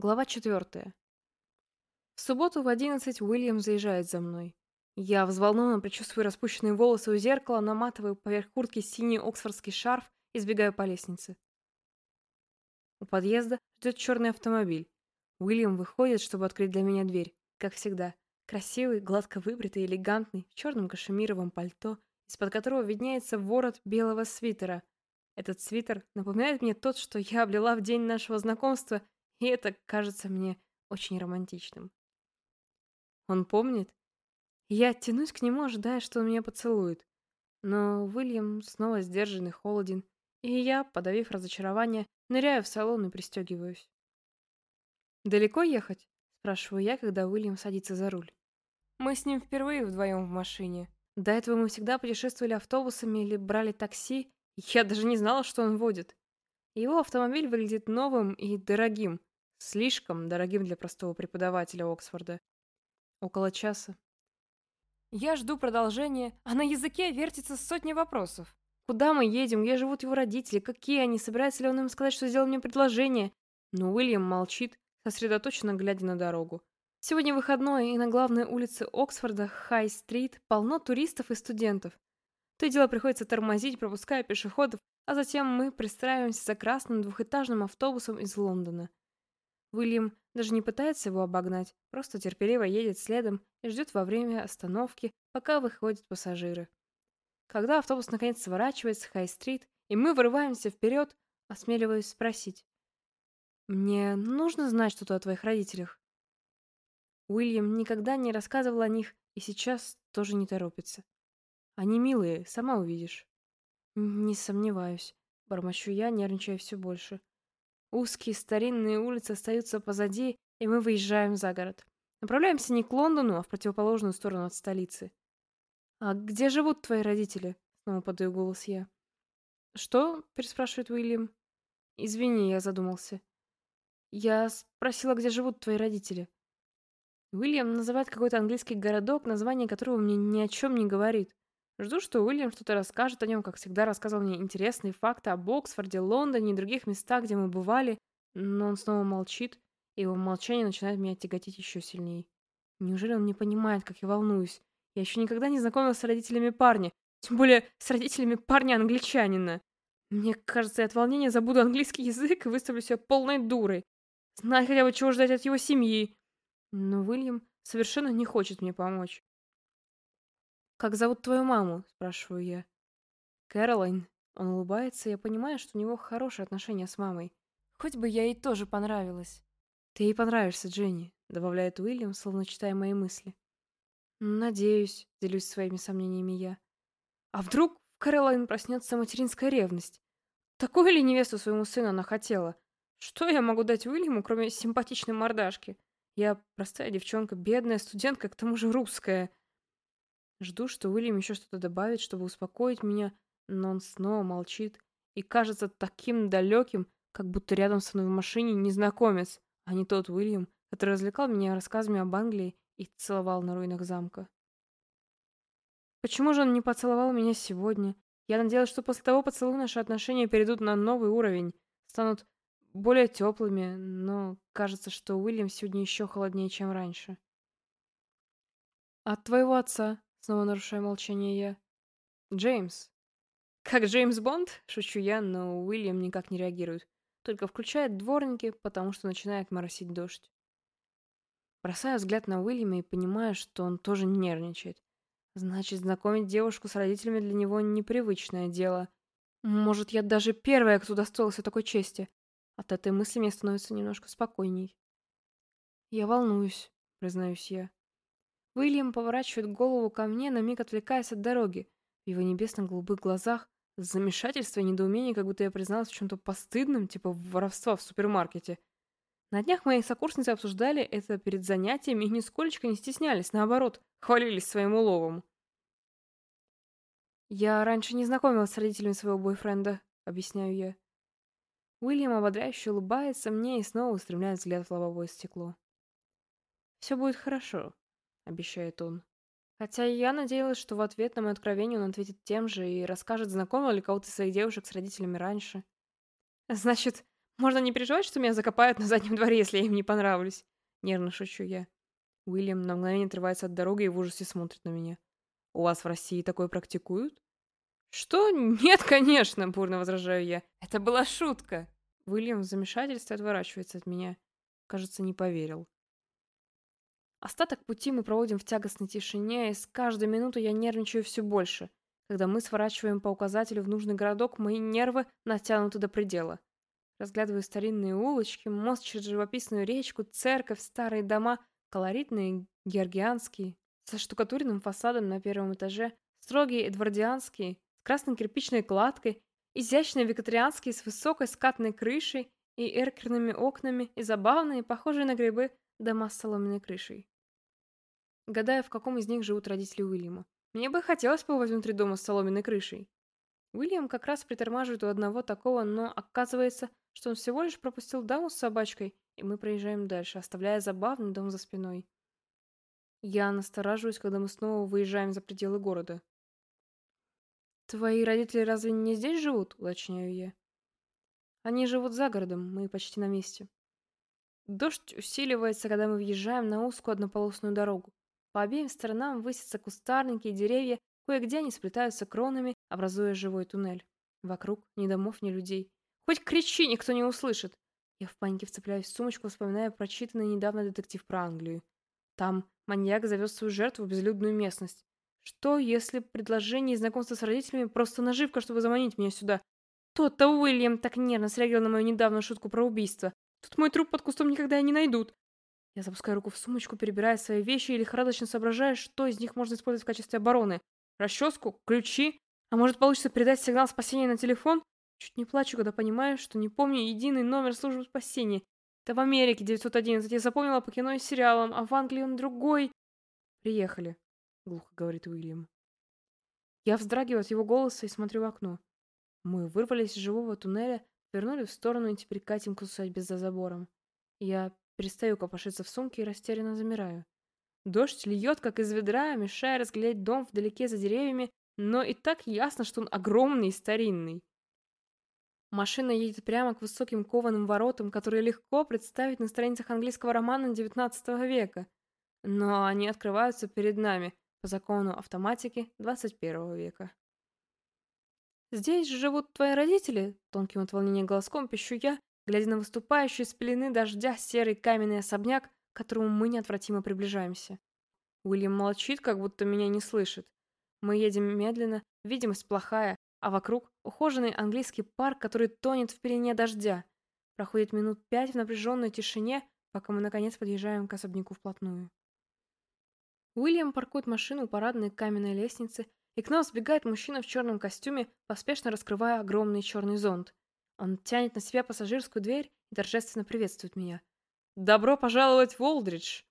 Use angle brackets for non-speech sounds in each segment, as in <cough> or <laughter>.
Глава 4. В субботу в 11 Уильям заезжает за мной. Я взволнованно причесываю распущенные волосы у зеркала, наматываю поверх куртки синий оксфордский шарф и сбегаю по лестнице. У подъезда ждет черный автомобиль. Уильям выходит, чтобы открыть для меня дверь, как всегда. Красивый, гладко выбритый, элегантный, в черном кашемировом пальто, из-под которого виднеется ворот белого свитера. Этот свитер напоминает мне тот, что я облила в день нашего знакомства и это кажется мне очень романтичным. Он помнит. Я тянусь к нему, ожидая, что он меня поцелует. Но Уильям снова сдержанный, холоден, и я, подавив разочарование, ныряю в салон и пристегиваюсь. «Далеко ехать?» – спрашиваю я, когда Уильям садится за руль. Мы с ним впервые вдвоем в машине. До этого мы всегда путешествовали автобусами или брали такси, и я даже не знала, что он водит. Его автомобиль выглядит новым и дорогим, Слишком дорогим для простого преподавателя Оксфорда. Около часа. Я жду продолжения, а на языке вертится сотни вопросов. Куда мы едем, где живут его родители, какие они, собирается ли он им сказать, что сделал мне предложение. Но Уильям молчит, сосредоточенно глядя на дорогу. Сегодня выходной, и на главной улице Оксфорда, Хай-стрит, полно туристов и студентов. То и дело приходится тормозить, пропуская пешеходов, а затем мы пристраиваемся за красным двухэтажным автобусом из Лондона. Уильям даже не пытается его обогнать, просто терпеливо едет следом и ждет во время остановки, пока выходят пассажиры. Когда автобус наконец сворачивает с Хай-стрит, и мы вырываемся вперед, осмеливаюсь спросить. «Мне нужно знать что-то о твоих родителях?» Уильям никогда не рассказывал о них и сейчас тоже не торопится. «Они милые, сама увидишь». «Не сомневаюсь», — бормочу я, нервничая все больше. Узкие старинные улицы остаются позади, и мы выезжаем за город. Направляемся не к Лондону, а в противоположную сторону от столицы. «А где живут твои родители?» — снова подаю голос я. «Что?» — переспрашивает Уильям. «Извини, я задумался». «Я спросила, где живут твои родители». Уильям называет какой-то английский городок, название которого мне ни о чем не говорит. Жду, что Уильям что-то расскажет о нем, как всегда рассказывал мне интересные факты об Оксфорде, Лондоне и других местах, где мы бывали, но он снова молчит, и его молчание начинает меня тяготить еще сильнее. Неужели он не понимает, как я волнуюсь? Я еще никогда не знакомилась с родителями парня, тем более с родителями парня-англичанина. Мне кажется, я от волнения забуду английский язык и выставлю себя полной дурой. Знать хотя бы, чего ждать от его семьи. Но Уильям совершенно не хочет мне помочь. «Как зовут твою маму?» – спрашиваю я. «Кэролайн». Он улыбается, я понимаю, что у него хорошие отношения с мамой. Хоть бы я ей тоже понравилась. «Ты ей понравишься, Дженни», — добавляет Уильям, словно читая мои мысли. «Надеюсь», — делюсь своими сомнениями я. «А вдруг в Кэролайн проснется материнская ревность? Такую ли невесту своему сыну она хотела? Что я могу дать Уильяму, кроме симпатичной мордашки? Я простая девчонка, бедная студентка, к тому же русская. Жду, что Уильям еще что-то добавит, чтобы успокоить меня, но он снова молчит и кажется таким далеким, как будто рядом со мной в машине незнакомец, а не тот Уильям, который развлекал меня рассказами об Англии и целовал на руинах замка. Почему же он не поцеловал меня сегодня? Я надеялась, что после того поцелуя наши отношения перейдут на новый уровень, станут более теплыми, но кажется, что Уильям сегодня еще холоднее, чем раньше. «От твоего отца», Снова нарушаю молчание я. Джеймс. Как Джеймс Бонд? Шучу я, но Уильям никак не реагирует. Только включает дворники, потому что начинает моросить дождь. Бросаю взгляд на Уильяма и понимаю, что он тоже нервничает. Значит, знакомить девушку с родителями для него непривычное дело. Может, я даже первая, кто достоился такой чести. От этой мысли мне становится немножко спокойней. Я волнуюсь, признаюсь я. Уильям поворачивает голову ко мне, на миг отвлекаясь от дороги. В его небесно-голубых глазах замешательство и недоумение, как будто я призналась в чем-то постыдном, типа воровства в супермаркете. На днях мои сокурсницы обсуждали это перед занятиями и нисколько не стеснялись, наоборот, хвалились своим уловом. «Я раньше не знакомилась с родителями своего бойфренда», — объясняю я. Уильям ободряюще улыбается мне и снова устремляет взгляд в лобовое стекло. «Все будет хорошо обещает он. Хотя я надеялась, что в ответ на мое откровение он ответит тем же и расскажет, знакомил ли кого-то своих девушек с родителями раньше. <laughs> Значит, Можно не переживать, что меня закопают на заднем дворе, если я им не понравлюсь. Нервно шучу я. Уильям на мгновение отрывается от дороги и в ужасе смотрит на меня. У вас в России такое практикуют? Что? Нет, <laughs> конечно, бурно возражаю я. Это была шутка. Уильям в замешательстве отворачивается от меня. Кажется, не поверил. Остаток пути мы проводим в тягостной тишине, и с каждой минутой я нервничаю все больше. Когда мы сворачиваем по указателю в нужный городок, мои нервы натянуты до предела. Разглядываю старинные улочки, мост через живописную речку, церковь, старые дома, колоритные георгианские, со штукатуренным фасадом на первом этаже, строгие эдвардианские, с красной кирпичной кладкой, изящные викторианские с высокой скатной крышей и эркерными окнами и забавные, похожие на грибы, дома с соломенной крышей. Гадаю, в каком из них живут родители Уильяма. Мне бы хотелось побывать внутри дома с соломенной крышей. Уильям как раз притормаживает у одного такого, но оказывается, что он всего лишь пропустил даму с собачкой, и мы проезжаем дальше, оставляя забавный дом за спиной. Я настораживаюсь, когда мы снова выезжаем за пределы города. «Твои родители разве не здесь живут?» – уточняю я. «Они живут за городом, мы почти на месте». Дождь усиливается, когда мы въезжаем на узкую однополосную дорогу. По обеим сторонам высятся кустарники и деревья, кое-где они сплетаются кронами, образуя живой туннель. Вокруг ни домов, ни людей. Хоть кричи, никто не услышит. Я в панике вцепляюсь в сумочку, вспоминая прочитанный недавно детектив про Англию. Там маньяк завез свою жертву в безлюдную местность. Что, если предложение и знакомство с родителями просто наживка, чтобы заманить меня сюда? Тот-то Уильям так нервно среагировал на мою недавнюю шутку про убийство. Тут мой труп под кустом никогда и не найдут. Я запускаю руку в сумочку, перебирая свои вещи и лихорадочно соображая, что из них можно использовать в качестве обороны. Расческу, ключи. А может получится передать сигнал спасения на телефон? Чуть не плачу, когда понимаю, что не помню единый номер службы спасения. Это в Америке 911, я запомнила по кино и сериалам, а в Англии он другой. Приехали, глухо говорит Уильям. Я вздрагиваю от его голоса и смотрю в окно. Мы вырвались из живого туннеля, вернули в сторону и теперь катим к усадьбе за забором. Я перестаю копошиться в сумке и растерянно замираю. Дождь льет, как из ведра, мешая разглядеть дом вдалеке за деревьями, но и так ясно, что он огромный и старинный. Машина едет прямо к высоким кованым воротам, которые легко представить на страницах английского романа XIX века. Но они открываются перед нами по закону автоматики XXI века. «Здесь живут твои родители?» — тонким от волнения голоском пищу я, глядя на выступающий из пелены дождя серый каменный особняк, к которому мы неотвратимо приближаемся. Уильям молчит, как будто меня не слышит. Мы едем медленно, видимость плохая, а вокруг ухоженный английский парк, который тонет в пелене дождя. Проходит минут пять в напряженной тишине, пока мы наконец подъезжаем к особняку вплотную. Уильям паркует машину у парадной каменной лестницы, и к нам сбегает мужчина в черном костюме, поспешно раскрывая огромный черный зонт. Он тянет на себя пассажирскую дверь и торжественно приветствует меня. «Добро пожаловать в Олдридж!»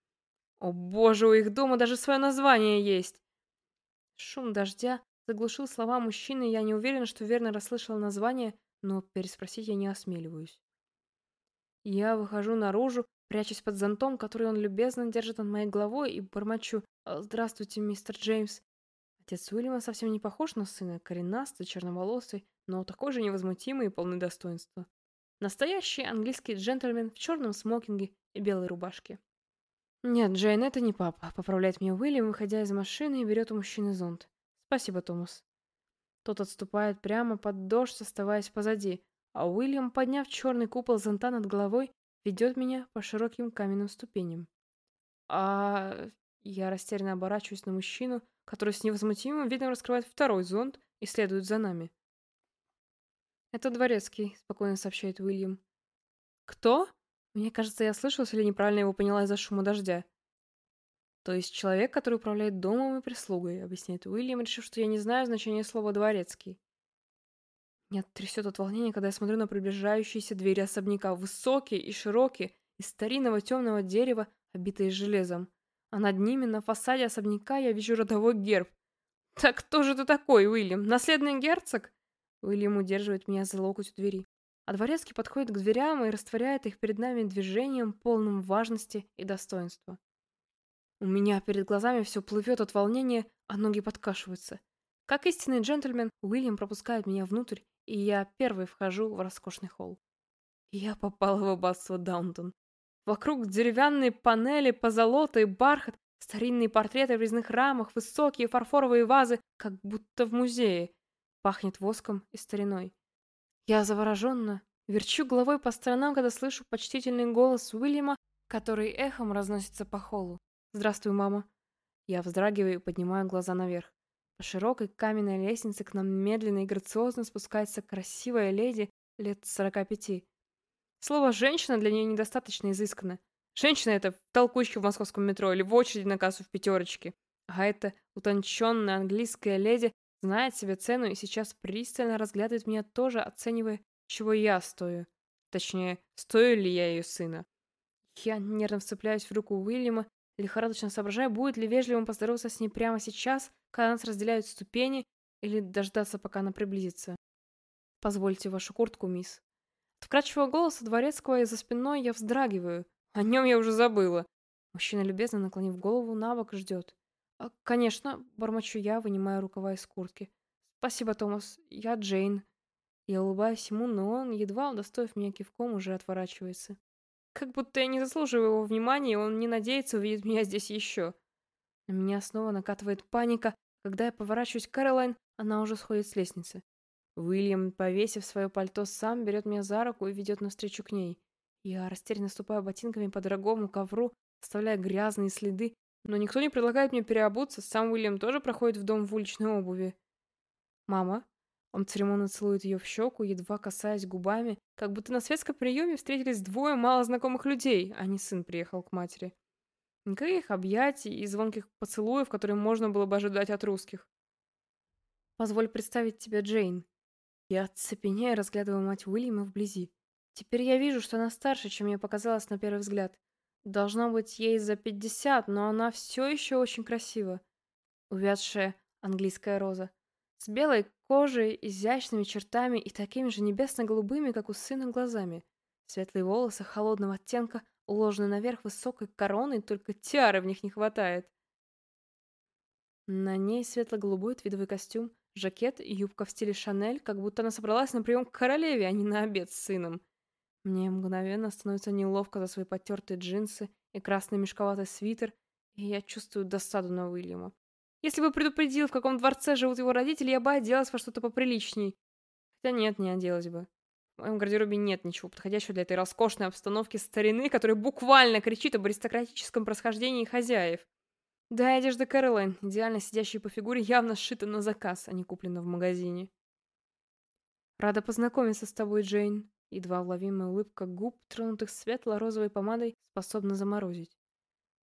«О боже, у их дома даже свое название есть!» Шум дождя Заглушил слова мужчины, я не уверена, что верно расслышала название, но переспросить я не осмеливаюсь. Я выхожу наружу, прячусь под зонтом, который он любезно держит над моей головой, и бормочу «А, «Здравствуйте, мистер Джеймс». Отец Уильяма совсем не похож на сына, коренастый, черноволосый, но такой же невозмутимый и полный достоинства. Настоящий английский джентльмен в черном смокинге и белой рубашке. «Нет, Джейн, это не папа», — поправляет меня Уильям, выходя из машины и берет у мужчины зонт. «Спасибо, Томас». Тот отступает прямо под дождь, оставаясь позади, а Уильям, подняв черный купол зонта над головой, ведет меня по широким каменным ступеням. А... Я растерянно оборачиваюсь на мужчину, который с невозмутимым видом раскрывает второй зонт и следует за нами. «Это дворецкий», — спокойно сообщает Уильям. «Кто?» Мне кажется, я слышалась или неправильно его поняла из-за шума дождя. То есть человек, который управляет домом и прислугой, объясняет Уильям, решив, что я не знаю значения слова «дворецкий». Меня трясет от волнения, когда я смотрю на приближающиеся двери особняка, высокие и широкие, из старинного темного дерева, обитые железом. А над ними, на фасаде особняка, я вижу родовой герб. «Так кто же ты такой, Уильям? Наследный герцог?» Уильям удерживает меня за локоть у двери. А дворецкий подходит к дверям и растворяет их перед нами движением, полным важности и достоинства. У меня перед глазами все плывет от волнения, а ноги подкашиваются. Как истинный джентльмен, Уильям пропускает меня внутрь, и я первый вхожу в роскошный холл. Я попала в аббатство Даунтон. Вокруг деревянные панели, позолота и бархат, старинные портреты в резных рамах, высокие фарфоровые вазы, как будто в музее. Пахнет воском и стариной. Я завороженно верчу головой по сторонам, когда слышу почтительный голос Уильяма, который эхом разносится по холлу. «Здравствуй, мама». Я вздрагиваю и поднимаю глаза наверх. По широкой каменной лестнице к нам медленно и грациозно спускается красивая леди лет сорока пяти. Слово «женщина» для нее недостаточно изысканно. Женщина — это в толкучке в московском метро или в очереди на кассу в пятерочке. А эта утонченная английская леди знает себе цену и сейчас пристально разглядывает меня тоже, оценивая, чего я стою. Точнее, стою ли я ее сына. Я нервно вцепляюсь в руку Уильяма, лихорадочно соображая, будет ли вежливым поздороваться с ней прямо сейчас, когда нас разделяют ступени, или дождаться, пока она приблизится. «Позвольте вашу куртку, мисс». От вкрадчивого голоса дворецкого из-за спиной я вздрагиваю. О нем я уже забыла. Мужчина, любезно наклонив голову, на бок ждет. А, «Конечно», — бормочу я, вынимая рукава из куртки. «Спасибо, Томас. Я Джейн». Я улыбаюсь ему, но он, едва удостоив меня кивком, уже отворачивается. Как будто я не заслуживаю его внимания, и он не надеется увидеть меня здесь еще. На меня снова накатывает паника. Когда я поворачиваюсь к Кэролайн, она уже сходит с лестницы. Уильям, повесив свое пальто, сам берет меня за руку и ведет навстречу к ней. Я растерянно ступаю ботинками по дорогому ковру, оставляя грязные следы, но никто не предлагает мне переобуться, сам Уильям тоже проходит в дом в уличной обуви. «Мама?» Он церемонно целует ее в щеку, едва касаясь губами, как будто на светском приеме встретились двое малознакомых людей, а не сын приехал к матери. Никаких объятий и звонких поцелуев, которые можно было бы ожидать от русских. «Позволь представить тебе Джейн». Я оцепеняю, разглядывая мать Уильяма вблизи. Теперь я вижу, что она старше, чем мне показалось на первый взгляд. Должно быть ей за пятьдесят, но она все еще очень красива. Увядшая английская роза. С белой кожей, изящными чертами и такими же небесно-голубыми, как у сына, глазами. Светлые волосы холодного оттенка уложены наверх высокой короной, только тиары в них не хватает. На ней светло-голубой твидовый костюм, жакет и юбка в стиле Шанель, как будто она собралась на прием к королеве, а не на обед с сыном. Мне мгновенно становится неловко за свои потертые джинсы и красный мешковатый свитер, и я чувствую досаду на Уильяма. Если бы предупредил, в каком дворце живут его родители, я бы оделась во что-то поприличней. Хотя нет, не оделась бы. В моем гардеробе нет ничего подходящего для этой роскошной обстановки старины, которая буквально кричит об аристократическом происхождении хозяев. Да, одежда Кэролайн, идеально сидящая по фигуре, явно сшита на заказ, а не куплена в магазине. Рада познакомиться с тобой, Джейн. Едва уловимая улыбка губ, тронутых светло-розовой помадой, способна заморозить.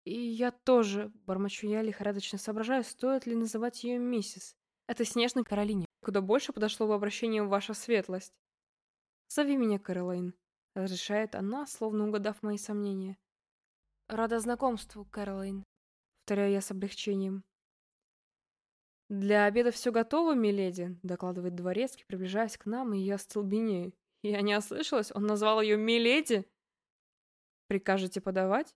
И я тоже, бормочу я, лихорадочно соображаю, стоит ли называть ее миссис. Это снежной Каролине. Куда больше подошло бы обращение «Ваша светлость». «Зови меня Кэролайн», — разрешает она, словно угадав мои сомнения. «Рада знакомству, Кэролайн», — повторяю я с облегчением. «Для обеда все готово, миледи», — докладывает дворецкий, приближаясь к нам, и я столбенею. Я не ослышалась, он назвал ее миледи. «Прикажете подавать?»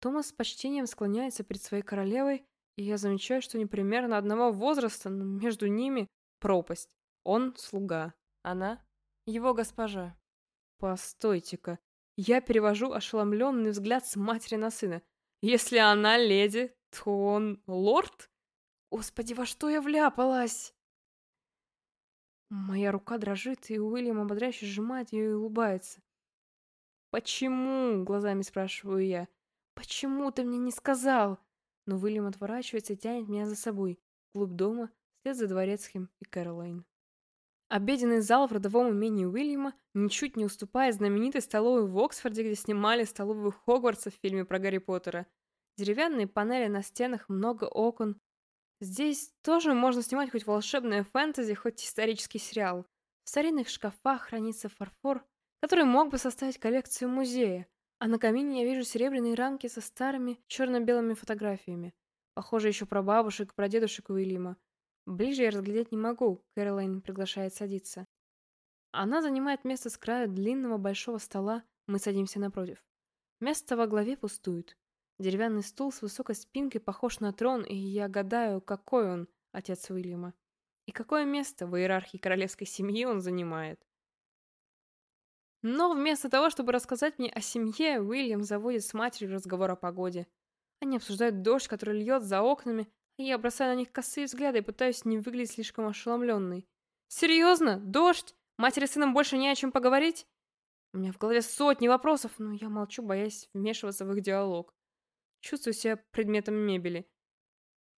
Томас с почтением склоняется перед своей королевой, и я замечаю, что они примерно одного возраста, но между ними пропасть. Он слуга, она его госпожа. Постойте-ка. Я перевожу ошеломленный взгляд с матери на сына. Если она леди, то он лорд? Господи, во что я вляпалась? Моя рука дрожит, и Уильям ободряюще сжимает ее и улыбается. «Почему?» — глазами спрашиваю я. «Почему ты мне не сказал?» Но Уильям отворачивается и тянет меня за собой. Клуб дома, вслед за дворецким и Кэролайн. Обеденный зал в родовом имении Уильяма ничуть не уступает знаменитой столовой в Оксфорде, где снимали столовую Хогвартса в фильме про Гарри Поттера. Деревянные панели на стенах, много окон. Здесь тоже можно снимать хоть волшебное фэнтези, хоть исторический сериал. В старинных шкафах хранится фарфор, который мог бы составить коллекцию музея. А на камине я вижу серебряные рамки со старыми черно-белыми фотографиями. Похоже еще про бабушек, про дедушек Уильяма. Ближе я разглядеть не могу, Кэролайн приглашает садиться. Она занимает место с краю длинного большого стола, мы садимся напротив. Место во главе пустует. Деревянный стул с высокой спинкой похож на трон, и я гадаю, какой он, отец Уильяма. И какое место в иерархии королевской семьи он занимает. Но вместо того, чтобы рассказать мне о семье, Уильям заводит с матерью разговор о погоде. Они обсуждают дождь, который льет за окнами, я бросаю на них косые взгляды и пытаюсь не выглядеть слишком ошеломленной. «Серьезно? Дождь? Матери с сыном больше не о чем поговорить?» У меня в голове сотни вопросов, но я молчу, боясь вмешиваться в их диалог. Чувствую себя предметом мебели.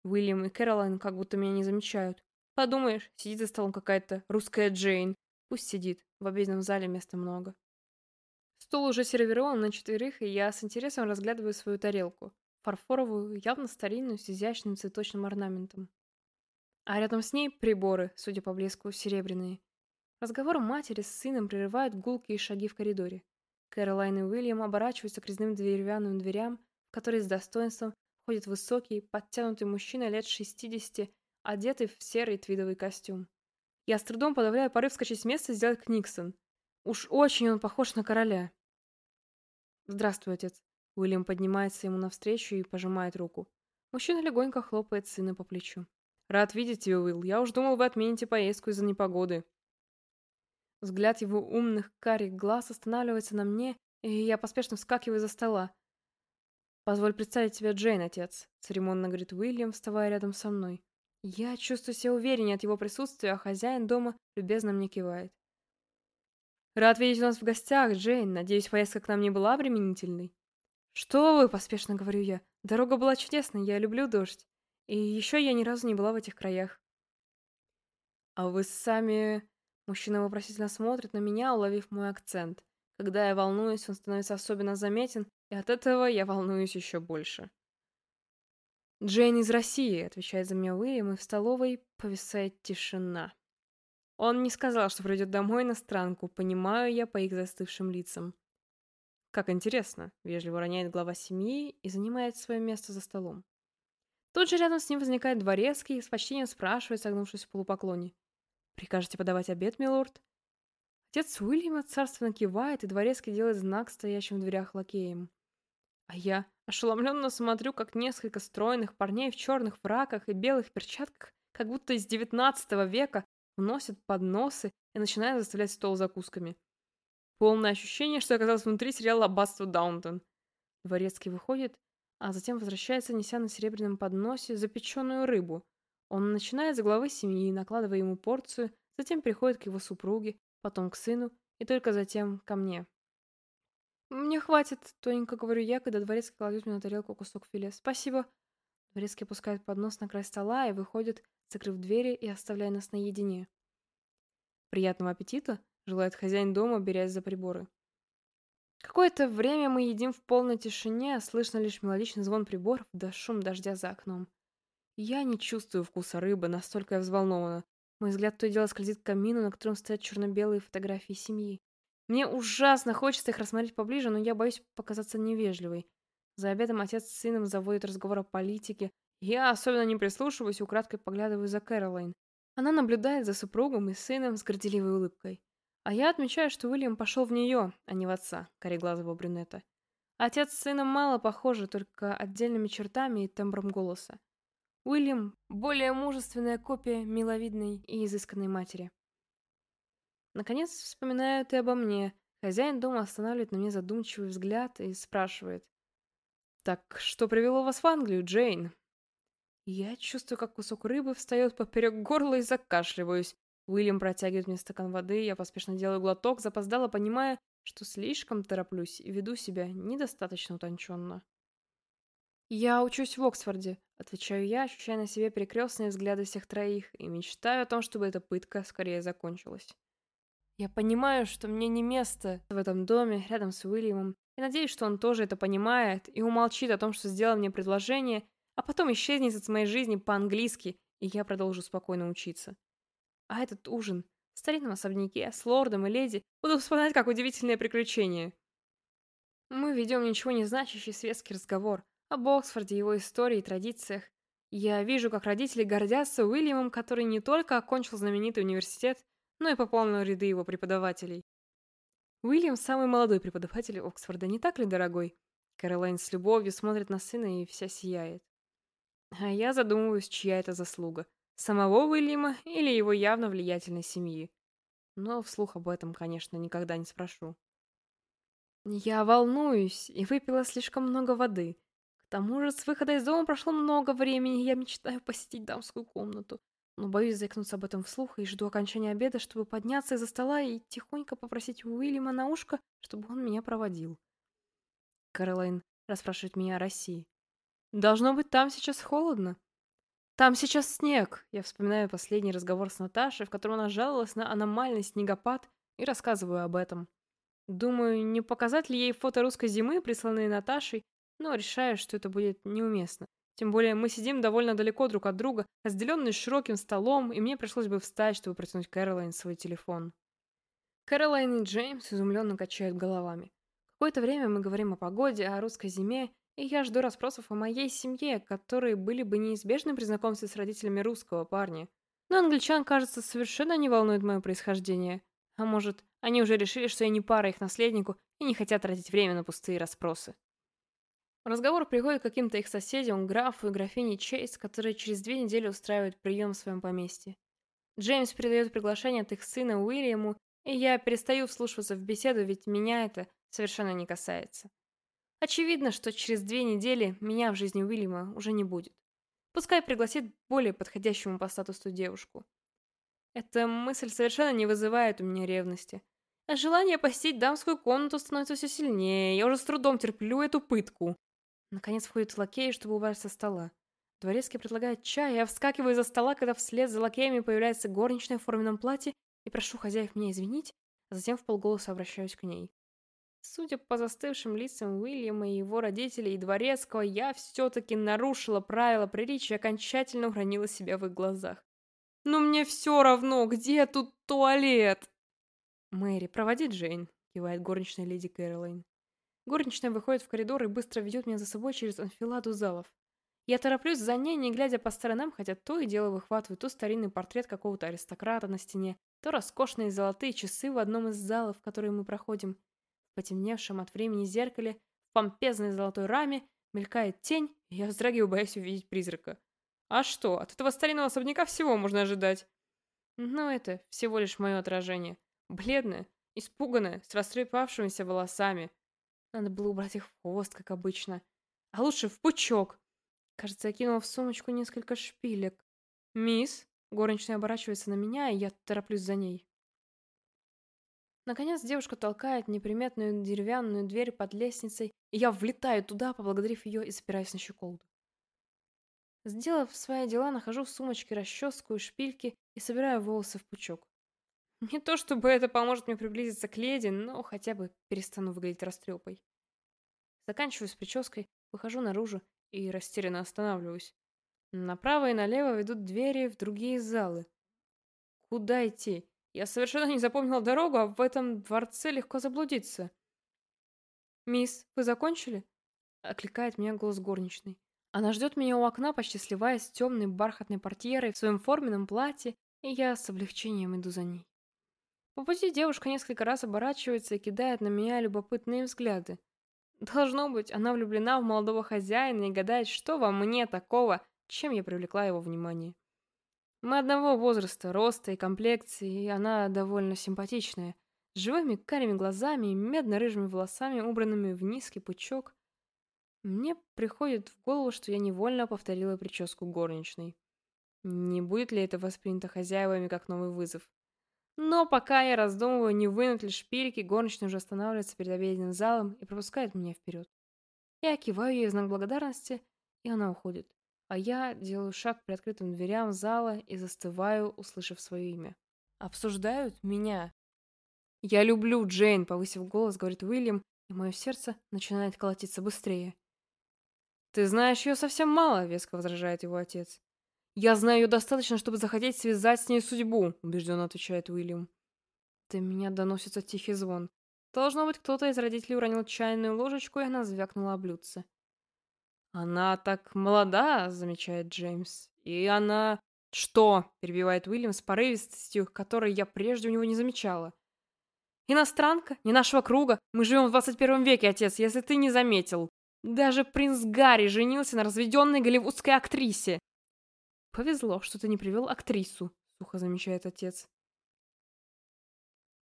Уильям и Кэролайн как будто меня не замечают. Подумаешь, сидит за столом какая-то русская Джейн. Пусть сидит, в обеденном зале места много. Стол уже сервирован на четверых, и я с интересом разглядываю свою тарелку. Фарфоровую, явно старинную, с изящным цветочным орнаментом. А рядом с ней приборы, судя по блеску, серебряные. Разговор матери с сыном прерывают гулкие шаги в коридоре. Кэролайн и Уильям оборачиваются к резным деревянным дверям, в которые с достоинством входит высокий, подтянутый мужчина лет 60, одетый в серый твидовый костюм. Я с трудом подавляю порыв скачать с места и сделать Книксон. Уж очень он похож на короля. «Здравствуй, отец». Уильям поднимается ему навстречу и пожимает руку. Мужчина легонько хлопает сына по плечу. «Рад видеть тебя, Уилл. Я уж думал, вы отмените поездку из-за непогоды». Взгляд его умных карих глаз останавливается на мне, и я поспешно вскакиваю за стола. «Позволь представить тебе Джейн, отец», — церемонно говорит Уильям, вставая рядом со мной. Я чувствую себя увереннее от его присутствия, а хозяин дома любезно мне кивает. «Рад видеть нас в гостях, Джейн. Надеюсь, поездка к нам не была обременительной?» «Что вы?» – поспешно говорю я. «Дорога была чудесной, я люблю дождь. И еще я ни разу не была в этих краях». «А вы сами...» Мужчина вопросительно смотрит на меня, уловив мой акцент. Когда я волнуюсь, он становится особенно заметен, и от этого я волнуюсь еще больше. «Джейн из России», — отвечает за меня Уильям, и в столовой повисает тишина. Он не сказал, что придет домой на странку, понимаю я по их застывшим лицам. «Как интересно», — вежливо роняет глава семьи и занимает свое место за столом. Тут же рядом с ним возникает дворецкий и с почтением спрашивает, согнувшись в полупоклоне. «Прикажете подавать обед, милорд?» Отец Уильяма царственно кивает, и дворецкий делает знак стоящим в дверях лакеем. А я ошеломленно смотрю, как несколько стройных парней в черных фраках и белых перчатках, как будто из девятнадцатого века, вносят подносы и начинают заставлять стол закусками. Полное ощущение, что я оказалась внутри сериала «Аббатство Даунтон». Дворецкий выходит, а затем возвращается, неся на серебряном подносе запеченную рыбу. Он начинает с главы семьи, накладывая ему порцию, затем приходит к его супруге, потом к сыну и только затем ко мне. «Мне хватит», — тоненько говорю я, когда дворецкий кладет мне на тарелку кусок филе. «Спасибо». Дворецкий опускает поднос на край стола и выходит, закрыв двери и оставляя нас наедине. «Приятного аппетита», — желает хозяин дома, берясь за приборы. Какое-то время мы едим в полной тишине, а слышно лишь мелодичный звон приборов да шум дождя за окном. Я не чувствую вкуса рыбы, настолько я взволнована. Мой взгляд то и дело скользит к камину, на котором стоят черно-белые фотографии семьи. Мне ужасно хочется их рассмотреть поближе, но я боюсь показаться невежливой. За обедом отец с сыном заводит разговор о политике. Я особенно не прислушиваюсь и украдкой поглядываю за Кэролайн. Она наблюдает за супругом и сыном с горделивой улыбкой. А я отмечаю, что Уильям пошел в нее, а не в отца, кореглазого брюнета. Отец с сыном мало похожи, только отдельными чертами и тембром голоса. Уильям – более мужественная копия миловидной и изысканной матери. Наконец вспоминают и обо мне. Хозяин дома останавливает на мне задумчивый взгляд и спрашивает. «Так что привело вас в Англию, Джейн?» Я чувствую, как кусок рыбы встает поперек горла и закашливаюсь. Уильям протягивает мне стакан воды, я поспешно делаю глоток, запоздало, понимая, что слишком тороплюсь и веду себя недостаточно утонченно. «Я учусь в Оксфорде», — отвечаю я, ощущая на себе перекрестные взгляды всех троих и мечтаю о том, чтобы эта пытка скорее закончилась. Я понимаю, что мне не место в этом доме рядом с Уильямом, и надеюсь, что он тоже это понимает и умолчит о том, что сделал мне предложение, а потом исчезнет из моей жизни по-английски, и я продолжу спокойно учиться. А этот ужин в старинном особняке с лордом и леди буду вспоминать как удивительное приключение. Мы ведем ничего не значащий светский разговор об Оксфорде, его истории и традициях. Я вижу, как родители гордятся Уильямом, который не только окончил знаменитый университет, но и пополнил ряды его преподавателей. Уильям самый молодой преподаватель Оксфорда, не так ли, дорогой? Кэролайн с любовью смотрит на сына и вся сияет. А я задумываюсь, чья это заслуга. Самого Уильяма или его явно влиятельной семьи. Но вслух об этом, конечно, никогда не спрошу. Я волнуюсь и выпила слишком много воды. К тому же с выхода из дома прошло много времени, и я мечтаю посетить дамскую комнату. Но боюсь заикнуться об этом вслух и жду окончания обеда, чтобы подняться из-за стола и тихонько попросить Уильяма на ушко, чтобы он меня проводил. Кэролайн расспрашивает меня о России. Должно быть, там сейчас холодно. Там сейчас снег. Я вспоминаю последний разговор с Наташей, в котором она жаловалась на аномальный снегопад, и рассказываю об этом. Думаю, не показать ли ей фото русской зимы, присланные Наташей, но решаю, что это будет неуместно. Тем более мы сидим довольно далеко друг от друга, разделенные широким столом, и мне пришлось бы встать, чтобы протянуть Кэролайн свой телефон. Кэролайн и Джеймс изумленно качают головами. Какое-то время мы говорим о погоде, о русской зиме, и я жду расспросов о моей семье, которые были бы неизбежны при знакомстве с родителями русского парня. Но англичан, кажется, совершенно не волнует мое происхождение. А может, они уже решили, что я не пара их наследнику и не хотят тратить время на пустые расспросы. Разговор приходит к каким-то их соседям, графу и графине Чейз, которые через две недели устраивают прием в своем поместье. Джеймс передает приглашение от их сына Уильяму, и я перестаю вслушиваться в беседу, ведь меня это совершенно не касается. Очевидно, что через две недели меня в жизни Уильяма уже не будет. Пускай пригласит более подходящему по статусу девушку. Эта мысль совершенно не вызывает у меня ревности. А желание посетить дамскую комнату становится все сильнее, я уже с трудом терплю эту пытку. Наконец входит лакей, чтобы убрать со стола. Дворецкий предлагает чай, я вскакиваю из-за стола, когда вслед за лакеями появляется горничная в форменном платье и прошу хозяев меня извинить, а затем в полголоса обращаюсь к ней. Судя по застывшим лицам Уильяма и его родителей и дворецкого, я все-таки нарушила правила приличия и окончательно уронила себя в их глазах. «Но мне все равно, где тут туалет?» «Мэри, проводи Джейн», — кивает горничная леди Кэролайн. Горничная выходит в коридор и быстро ведет меня за собой через анфиладу залов. Я тороплюсь за ней, не глядя по сторонам, хотя то и дело выхватываю то старинный портрет какого-то аристократа на стене, то роскошные золотые часы в одном из залов, которые мы проходим. Потемневшем от времени зеркале, в помпезной золотой раме, мелькает тень, и я вздрагиваю, боясь увидеть призрака. А что, от этого старинного особняка всего можно ожидать. Но это всего лишь мое отражение. Бледное, испуганное, с растрепавшимися волосами, надо было убрать их в хвост, как обычно. А лучше в пучок. Кажется, я кинула в сумочку несколько шпилек. «Мисс?» Горничная оборачивается на меня, и я тороплюсь за ней. Наконец девушка толкает неприметную деревянную дверь под лестницей, и я влетаю туда, поблагодарив ее и запираюсь на щеколду. Сделав свои дела, нахожу в сумочке расческу и шпильки и собираю волосы в пучок. Не то чтобы это поможет мне приблизиться к леди, но хотя бы перестану выглядеть растрепой. Заканчиваю с прической, выхожу наружу и растерянно останавливаюсь. Направо и налево ведут двери в другие залы. Куда идти? Я совершенно не запомнила дорогу, а в этом дворце легко заблудиться. «Мисс, вы закончили?» — окликает меня голос горничной. Она ждет меня у окна, почти сливаясь с темной бархатной портьерой в своем форменном платье, и я с облегчением иду за ней. По пути девушка несколько раз оборачивается и кидает на меня любопытные взгляды. Должно быть, она влюблена в молодого хозяина и гадает, что во мне такого, чем я привлекла его внимание. Мы одного возраста, роста и комплекции, и она довольно симпатичная, с живыми карими глазами и медно-рыжими волосами, убранными в низкий пучок. Мне приходит в голову, что я невольно повторила прическу горничной. Не будет ли это воспринято хозяевами как новый вызов? Но пока я раздумываю, не вынуть ли шпильки, горничная уже останавливается перед обеденным залом и пропускает меня вперед. Я киваю ей в знак благодарности, и она уходит. А я делаю шаг к приоткрытым дверям зала и застываю, услышав свое имя. Обсуждают меня. «Я люблю Джейн», — повысив голос, говорит Уильям, и мое сердце начинает колотиться быстрее. «Ты знаешь ее совсем мало», — веско возражает его отец. «Я знаю ее достаточно, чтобы захотеть связать с ней судьбу», — убежденно отвечает Уильям. До меня доносится тихий звон. Должно быть, кто-то из родителей уронил чайную ложечку, и она звякнула о блюдце. «Она так молода», — замечает Джеймс. «И она...» «Что?» — перебивает Уильям с порывистостью, которой я прежде у него не замечала. «Иностранка? Не нашего круга? Мы живем в 21 веке, отец, если ты не заметил. Даже принц Гарри женился на разведенной голливудской актрисе. «Повезло, что ты не привел актрису», — сухо замечает отец.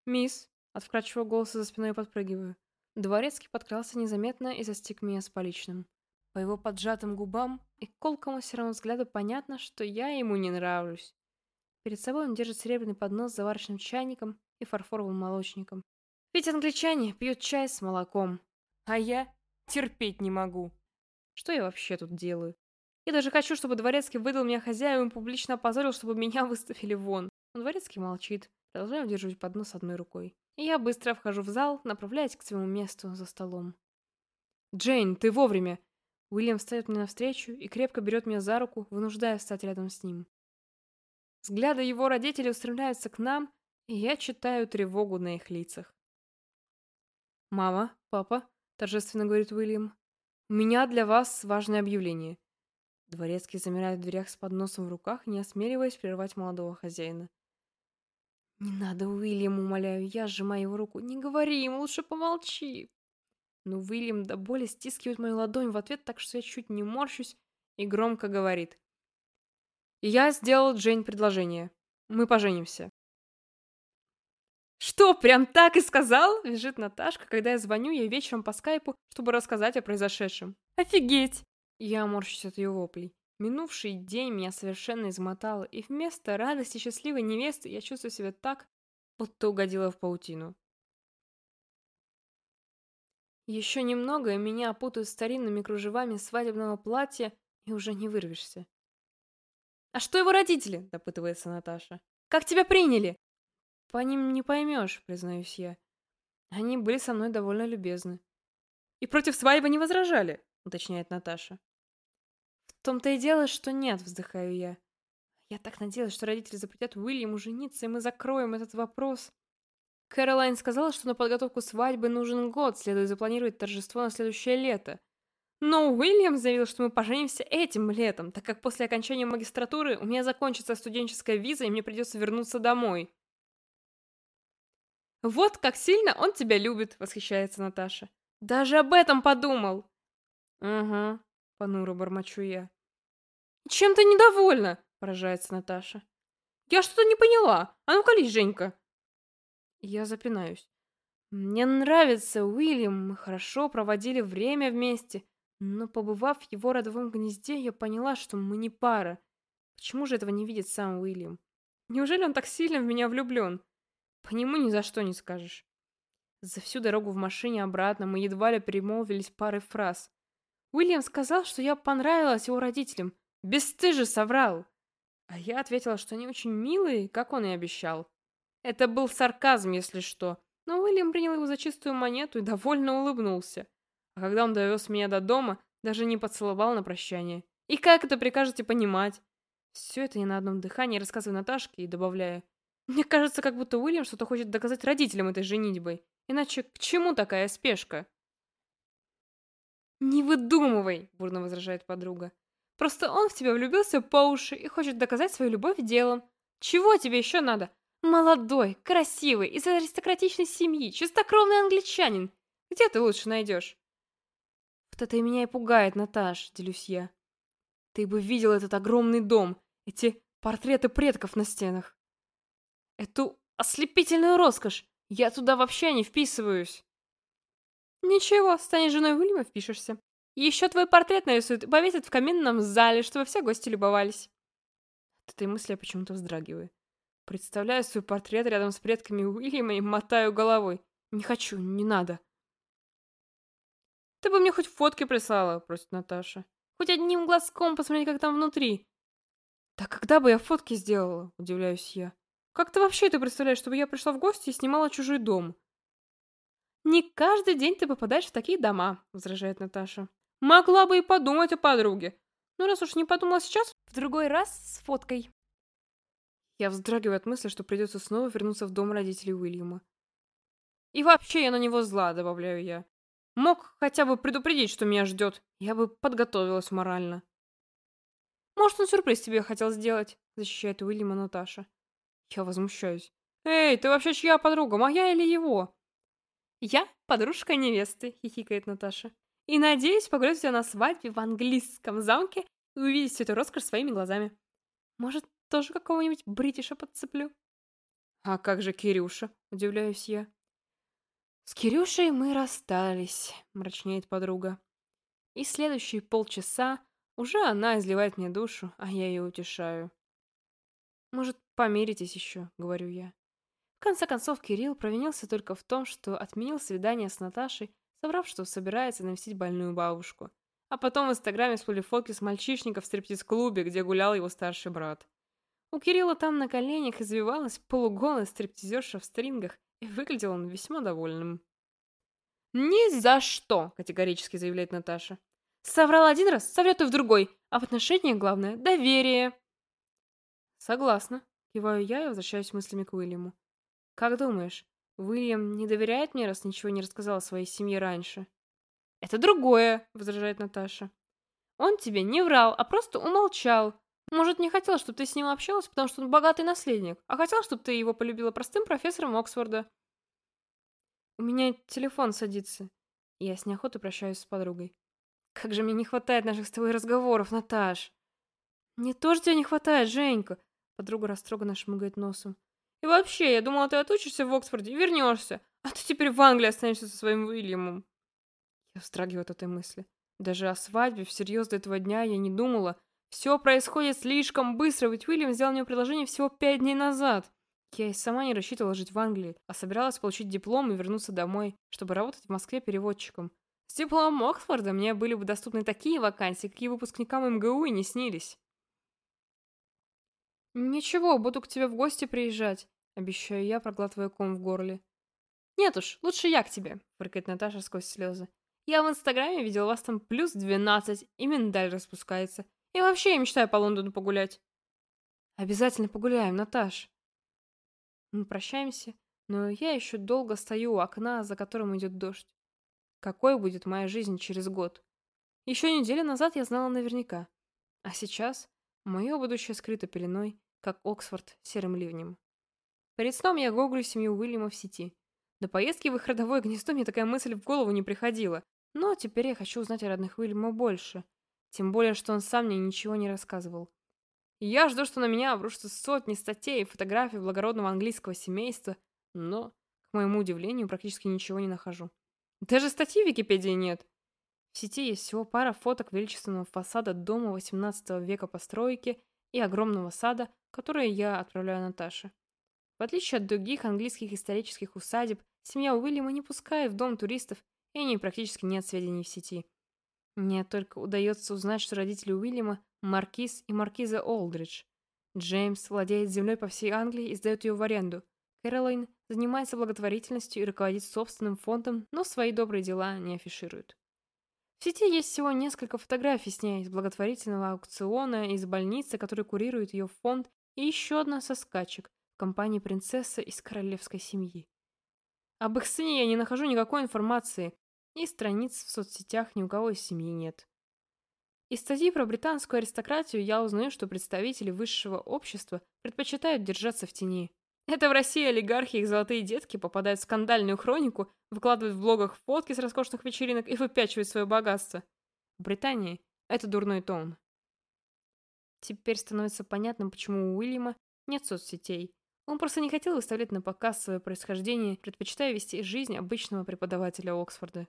«Мисс», — от вкрадчивого голоса за спиной подпрыгиваю, Дворецкий подкрался незаметно и застиг меня с поличным. По его поджатым губам и колкому серому взгляду понятно, что я ему не нравлюсь. Перед собой он держит серебряный поднос с заварочным чайником и фарфоровым молочником. Ведь англичане пьют чай с молоком, а я терпеть не могу. Что я вообще тут делаю? Я даже хочу, чтобы Дворецкий выдал меня хозяевам и публично опозорил, чтобы меня <laughs> выставили вон. Но Дворецкий молчит, продолжая удерживать поднос одной рукой. И я быстро вхожу в зал, направляясь к своему месту за столом. «Джейн, ты вовремя!» Уильям встает мне навстречу и крепко берет меня за руку, вынуждая встать рядом с ним. Взгляды его родителей устремляются к нам, и я читаю тревогу на их лицах. «Мама, папа», — торжественно говорит Уильям, — «у меня для вас важное объявление». Дворецкий замирает в дверях с подносом в руках, не осмеливаясь прервать молодого хозяина. «Не надо, Уильям, умоляю, я сжимаю его руку. Не говори им, лучше помолчи». Но Уильям до боли стискивает мою ладонь в ответ, так что я чуть не морщусь и громко говорит. «Я сделал Джейн предложение. Мы поженимся». «Что, прям так и сказал?» — визжит Наташка, когда я звоню ей вечером по скайпу, чтобы рассказать о произошедшем. «Офигеть!» Я морщусь от ее воплей. Минувший день меня совершенно измотал, и вместо радости счастливой невесты я чувствую себя так, будто угодила в паутину. Еще немного, и меня опутают старинными кружевами свадебного платья, и уже не вырвешься. «А что его родители?» – допытывается Наташа. «Как тебя приняли?» «По ним не поймешь», – признаюсь я. Они были со мной довольно любезны. «И против свадьбы не возражали?» – уточняет Наташа. В том-то и дело, что нет, вздыхаю я. Я так надеялась, что родители запретят Уильяму жениться, и мы закроем этот вопрос. Кэролайн сказала, что на подготовку свадьбы нужен год, следует запланировать торжество на следующее лето. Но Уильям заявил, что мы поженимся этим летом, так как после окончания магистратуры у меня закончится студенческая виза, и мне придется вернуться домой. «Вот как сильно он тебя любит!» — восхищается Наташа. «Даже об этом подумал!» «Угу», Понуро бормочу я. «Чем ты недовольна?» – поражается Наташа. «Я что-то не поняла. А ну колись, Женька!» Я запинаюсь. Мне нравится Уильям, мы хорошо проводили время вместе, но побывав в его родовом гнезде, я поняла, что мы не пара. Почему же этого не видит сам Уильям? Неужели он так сильно в меня влюблен? По нему ни за что не скажешь. За всю дорогу в машине обратно мы едва ли перемолвились парой фраз. Уильям сказал, что я понравилась его родителям. Бесстыже соврал. А я ответила, что они очень милые, как он и обещал. Это был сарказм, если что. Но Уильям принял его за чистую монету и довольно улыбнулся. А когда он довез меня до дома, даже не поцеловал на прощание. И как это прикажете понимать? Все это я на одном дыхании рассказываю Наташке и добавляю. Мне кажется, как будто Уильям что-то хочет доказать родителям этой женитьбой. Иначе к чему такая спешка? «Не выдумывай!» – бурно возражает подруга. «Просто он в тебя влюбился по уши и хочет доказать свою любовь делом. Чего тебе еще надо? Молодой, красивый, из аристократичной семьи, чистокровный англичанин. Где ты лучше найдешь?» «Вот это и меня и пугает, Наташ», – делюсь я. «Ты бы видел этот огромный дом, эти портреты предков на стенах. Эту ослепительную роскошь. Я туда вообще не вписываюсь». «Ничего, станешь женой Уильяма, впишешься. Еще твой портрет нарисуют и повесят в каминном зале, чтобы все гости любовались». От этой мысли я почему-то вздрагиваю. Представляю свой портрет рядом с предками Уильяма и мотаю головой. «Не хочу, не надо». «Ты бы мне хоть фотки прислала», — просит Наташа. «Хоть одним глазком посмотреть, как там внутри». «Да когда бы я фотки сделала?» — удивляюсь я. «Как ты вообще это представляешь, чтобы я пришла в гости и снимала чужой дом?» «Не каждый день ты попадаешь в такие дома», — возражает Наташа. «Могла бы и подумать о подруге. Но раз уж не подумала сейчас, в другой раз с фоткой». Я вздрагиваю от мысли, что придется снова вернуться в дом родителей Уильяма. «И вообще я на него зла», — добавляю я. «Мог хотя бы предупредить, что меня ждет. Я бы подготовилась морально». «Может, он сюрприз тебе хотел сделать», — защищает Уильяма Наташа. Я возмущаюсь. «Эй, ты вообще чья подруга, моя или его?» «Я подружка невесты», — хихикает Наташа. «И надеюсь погулять тебя на свадьбе в английском замке и увидеть всю эту роскошь своими глазами. Может, тоже какого-нибудь бритиша подцеплю?» «А как же Кирюша?» — удивляюсь я. «С Кирюшей мы расстались», — мрачнеет подруга. И следующие полчаса уже она изливает мне душу, а я ее утешаю. «Может, помиритесь еще», — говорю я. В конце концов, Кирилл провинился только в том, что отменил свидание с Наташей, соврав, что собирается навестить больную бабушку. А потом в Инстаграме всплыли фотки с мальчишника в стриптиз-клубе, где гулял его старший брат. У Кирилла там на коленях извивалась полуголая стриптизерша в стрингах, и выглядел он весьма довольным. «Ни за что!» — категорически заявляет Наташа. «Соврал один раз, соврет и в другой, а в отношениях главное — доверие!» «Согласна», — киваю я и возвращаюсь мыслями к Уильяму. «Как думаешь, Уильям не доверяет мне, раз ничего не рассказал о своей семье раньше?» «Это другое», — возражает Наташа. «Он тебе не врал, а просто умолчал. Может, не хотел, чтобы ты с ним общалась, потому что он богатый наследник, а хотел, чтобы ты его полюбила простым профессором Оксфорда». «У меня телефон садится». Я с неохотой прощаюсь с подругой. «Как же мне не хватает наших с тобой разговоров, Наташ!» «Мне тоже тебя не хватает, Женька!» Подруга растроганно шмыгает носом. «И вообще, я думала, ты отучишься в Оксфорде и вернешься, а ты теперь в Англии останешься со своим Уильямом». Я вздрагиваю от этой мысли. Даже о свадьбе всерьез до этого дня я не думала. Все происходит слишком быстро, ведь Уильям сделал мне предложение всего пять дней назад. Я и сама не рассчитывала жить в Англии, а собиралась получить диплом и вернуться домой, чтобы работать в Москве переводчиком. С дипломом Оксфорда мне были бы доступны такие вакансии, какие выпускникам МГУ и не снились. «Ничего, буду к тебе в гости приезжать», — обещаю я, проглатывая ком в горле. «Нет уж, лучше я к тебе», — фыркает Наташа сквозь слезы. Я в Инстаграме видел вас там плюс 12, и миндаль распускается. И вообще я мечтаю по Лондону погулять. Обязательно погуляем, Наташ. Мы прощаемся, но я еще долго стою у окна, за которым идет дождь. Какой будет моя жизнь через год? Еще неделю назад я знала наверняка. А сейчас мое будущее скрыто пеленой, как Оксфорд серым ливнем. Перед сном я гуглю семью Уильяма в сети. До поездки в их родовое гнездо мне такая мысль в голову не приходила, но теперь я хочу узнать о родных Уильяма больше. Тем более, что он сам мне ничего не рассказывал. Я жду, что на меня обрушатся сотни статей и фотографий благородного английского семейства, но, к моему удивлению, практически ничего не нахожу. Даже статьи в Википедии нет. В сети есть всего пара фоток величественного фасада дома 18 века постройки и огромного сада, которые я отправляю Наташе. В отличие от других английских исторических усадеб, семья Уильяма не пускает в дом туристов и о практически нет сведений в сети. Мне только удается узнать, что родители Уильяма – маркиз и маркиза Олдридж. Джеймс владеет землей по всей Англии и сдает ее в аренду. Кэролайн занимается благотворительностью и руководит собственным фондом, но свои добрые дела не афиширует. В сети есть всего несколько фотографий с ней из благотворительного аукциона, из больницы, который курирует ее фонд, и еще одна со скачек в компании принцесса из королевской семьи. Об их сыне я не нахожу никакой информации, и страниц в соцсетях ни у кого из семьи нет. Из статьи про британскую аристократию я узнаю, что представители высшего общества предпочитают держаться в тени. Это в России олигархи и их золотые детки попадают в скандальную хронику, выкладывают в блогах фотки с роскошных вечеринок и выпячивают свое богатство. В Британии это дурной тон. Теперь становится понятным, почему у Уильяма нет соцсетей. Он просто не хотел выставлять на показ свое происхождение, предпочитая вести жизнь обычного преподавателя Оксфорда.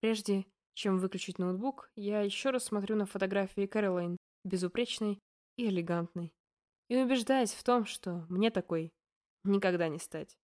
Прежде чем выключить ноутбук, я еще раз смотрю на фотографии Кэролайн, безупречной и элегантной, и убеждаюсь в том, что мне такой никогда не стать.